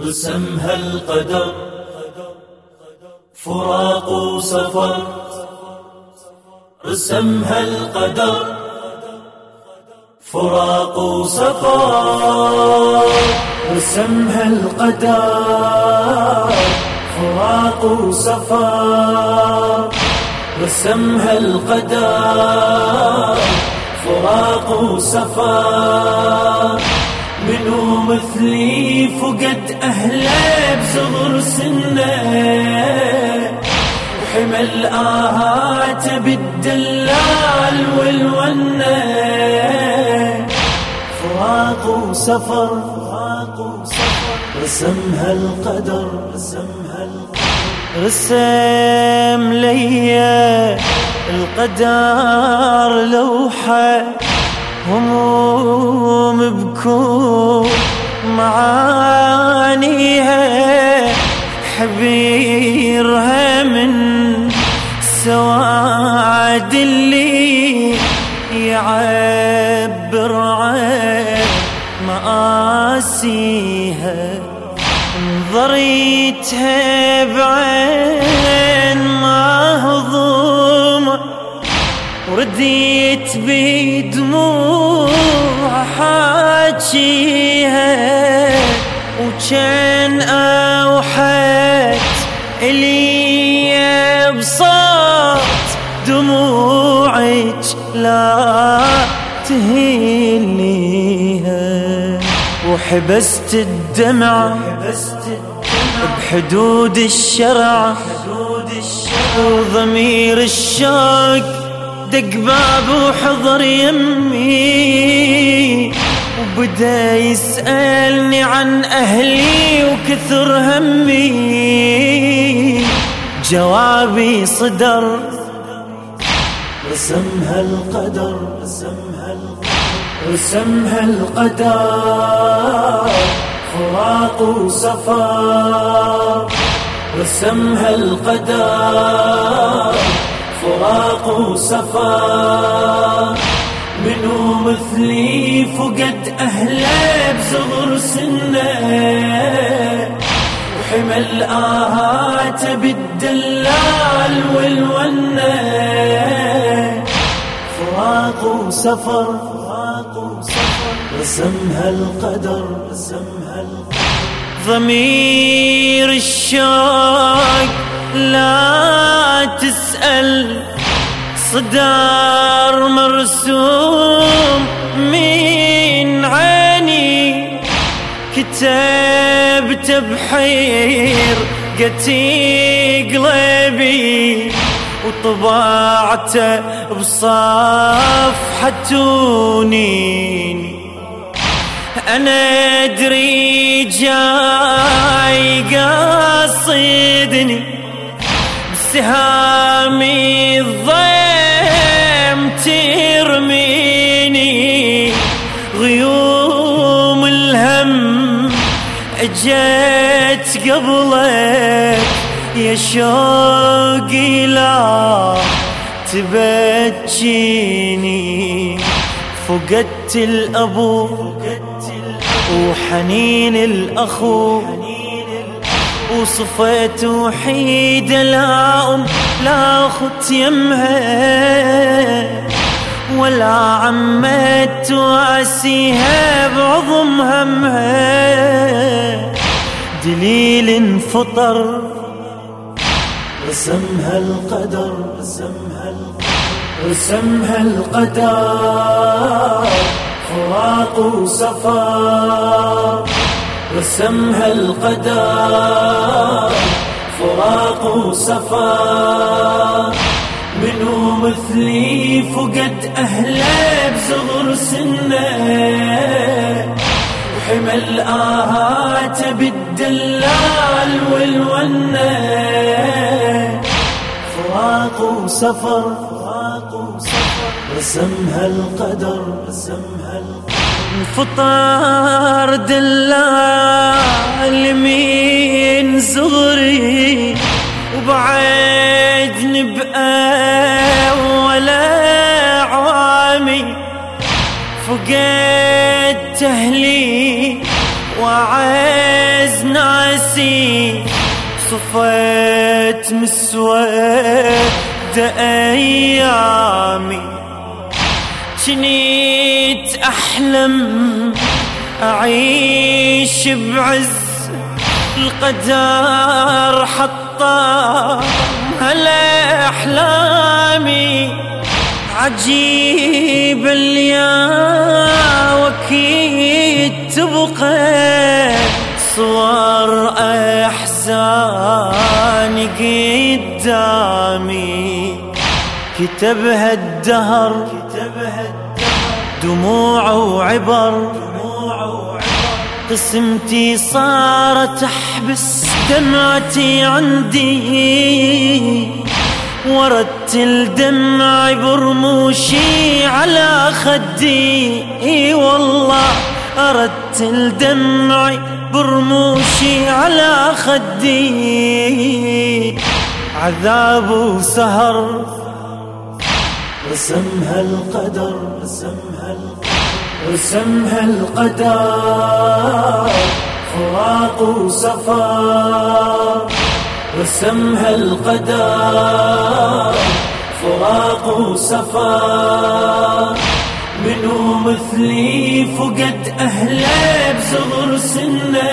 رسمها القدر فراق سفر رسمها القدر فراق سفر رسمها القدر فراق سفر رسمها القدر فراق سفر منو مثلي فقد أهله بصغر سنة. وحمل آهات بالدلال والونة. فراق سفر فراق سفر رسمها القدر رسمها القدر. رسم لي القدر لوحة. هموم بكون معانيها حبيرها من سواد اللي يعبر عن مآسيها. نظريتها بعين ما هضوم ورديت بدموع حاجيها وكان اوحت إلي بصوت دموعك لا تهينيها وحبست الدمعة بحدود الشرع وضمير الشوق دق باب وحضر يمي وبدا يسألني عن أهلي وكثر همي. جوابي صدر رسمها القدر رسمها القدر رسمها القدر فراق سفر رسمها القدر فراق سفر منو مثلي فقد أهله بصغر سنه. وحمل آهات بالدلال والونة. فراق سفر فراق سفر رسمها القدر رسمها القدر. ضمير الشوق لا تسأل. صدار مرسوم من عيني. كتبت بحير قتي قلبي وطبعته بصفحة تونين. أنا أدري جاي قاصدني بسهامي اجت قبلك يا شوقي لا تبجيني. فقدت الأبو وحنين الأخو وصفيت وحيدة لا أم لا أخت يمها. ولا عمة تواسيها بعظم همها. دليل انفطر رسمها القدر رسمها القدر رسمها القدر. فراق سفر رسمها القدر. فراق سفر منو مثلي فقد أهله بصغر سنه. وحمل آهات بالدلال والونة. فراق سفر فراق سفر رسمها القدر رسمها القدر. دلال من صغري. وبعد نبقى فقدت أهلي وعزنا راسي صفيت مسود أيامي. جنيت أحلم أعيش بعز القدر حطام هلا أحلامي. عجيب اليا وكيد تبقى صور أحزاني قدامي. كتبها الدهر دموع وعبر. قسمتي صارت أحبس دمعتي عندي. ورتل دمعي برموشي على خدي. إي والله ارتل دمعي برموشي على خدي. عذاب وسهر رسمها القدر رسمها القدر رسمها القدر. فراق وسفر. رسمها القدر فراق وسفر منو مثلي فقد أهله بصغر سنه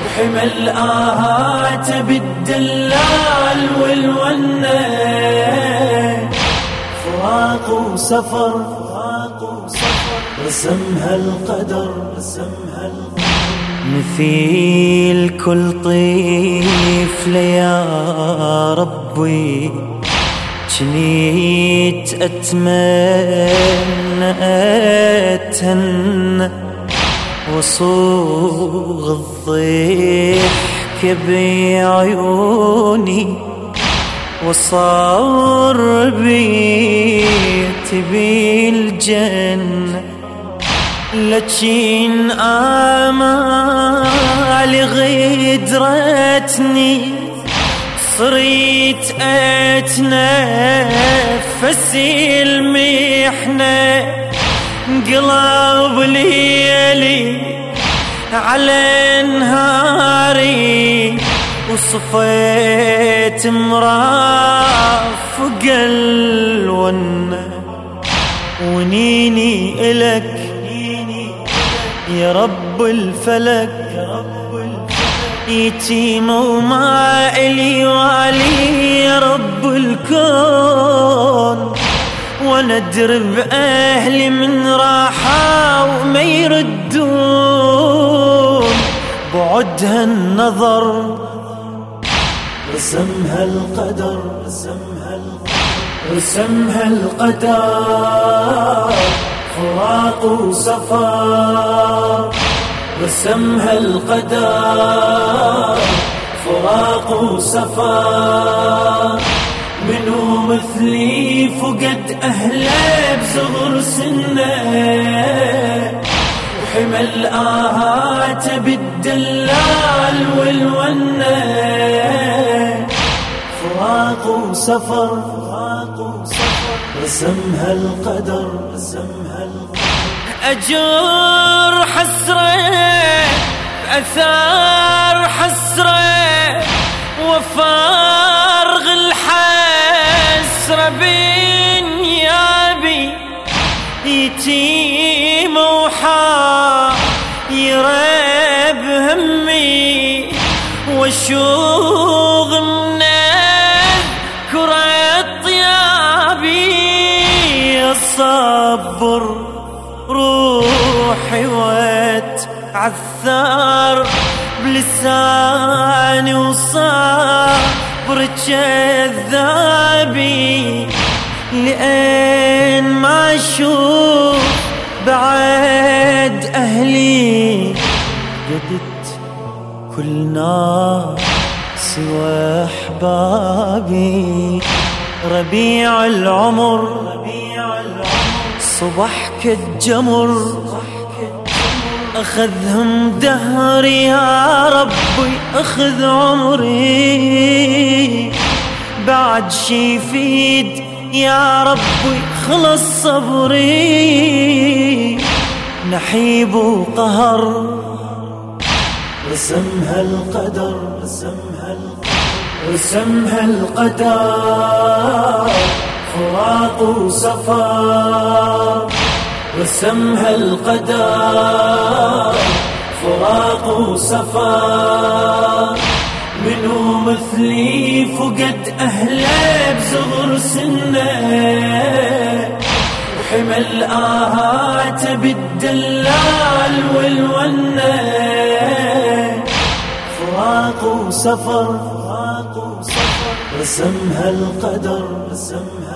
وحمل آهات بالدلال والونة. فراق وسفر رسمها القدر رسمها القدر. مثيل كل طيف ليا ربي. جنيت أتمنى أتهنى وصوغ الضحك بعيوني وصار بيتي بالجنة. لكن آمالي غدرتني صريت أتنفس المحنة قلب ليلي على نهاري وصفيت مرافق الونة ونيني إلك يا رب الفلك يتيم وما إلي والي يا رب الكون. وندرب أهلي من راحة وما يردون. بعدها النظر رسمها القدر رسمها القدر رسمها القدر فراق وسفر رسمها القدر فراق وسفر منو مثلي فقد أهله بصغر سنة وحمل آهات بالدلال والونة. فراق فراق وسفر رسمها القدر رسمها أجر حسرة أثار حسرة وفارغ الحسرة بنيابي يتيم وحايرة بهمي وشوغ كذابي لأن ما أشوف بعد أهلي. قدت كل نار سوى أحبابي. ربيع العمر صبح كالجمر أخذهم دهري يا ربي أخذ عمري. بعد شي يفيد يا ربي خلص صبري. نحيب وقهر رسمها القدر رسمها القدر رسمها القدر. فراق وسفر رسمها القدر فراق وسفر منو مثلي فقد أهله بصغر سنه. وحمل آهات بالدلال والونة. فراق وسفر رسمها القدر رسمها